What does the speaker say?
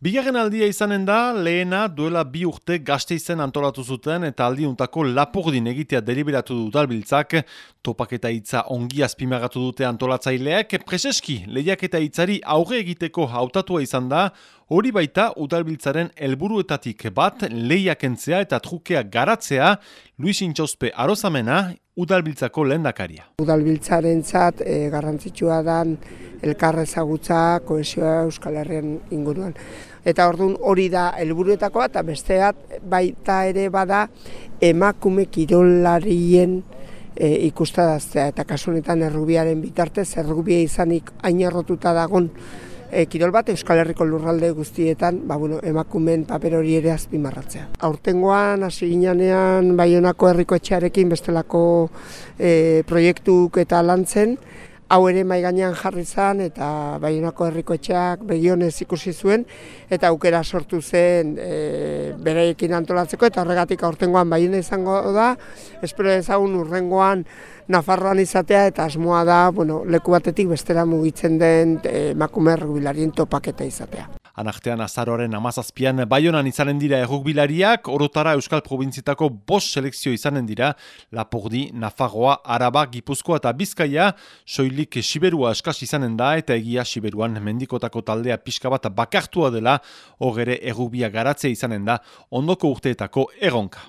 Bigarren aldia izanen da, lehena duela bi urte gazte izen antolatu zuten eta aldiuntako lapurdin egitea deliberatu dut albiltzak, topaketa hitza ongi azpimagatu dute antolatzaileak, preseski lehiaketa hitzari aurre egiteko hautatua izan da, hori baita udalbiltzaren helburuetatik bat lehiakentzea eta trukea garatzea, Luis Intxauspe arozamena, udalbiltzako lehendakaria. Udalbiltzaren zat, e, garrantzitsua dan elkarrezagutza kohesioa Euskal Herrian inguruan. Eta orduan hori da helburuetakoa eta besteat baita ere bada emakume kirolarien e, ikustadaztea eta kasunetan errubiaren bitartez errubia izanik ainerrotuta dagon e, kirol bat Euskal Herriko lurralde guztietan ba, bueno, emakumen paper hori ere azpimarratzea. Aurtengoan hasi ginean Baionako herriko etxearekin bestelako e, proiektuk eta lantzen, hau ere mai gainean jarri zan eta Baionako herriko etxeak begionez ikusi zuen eta aukera sortu zen e, bereekin antolatzeko eta horregatik aurtengoan Baiona izango da, espero ezagun urrengoan Nafarroan izatea eta asmoa da, bueno, leku batetik bestera mugitzen den emakume e, topaketa izatea. Anartean azaroaren amazazpian baionan izanen dira errukbilariak, orotara Euskal Provinzitako bos selekzio izanen dira, Lapurdi, Nafarroa, Araba, Gipuzkoa eta Bizkaia, soilik Siberua eskaz izanen da eta egia Siberuan mendikotako taldea pixka bat bakartua dela, hor ere errubia garatzea izanen da, ondoko urteetako erronka.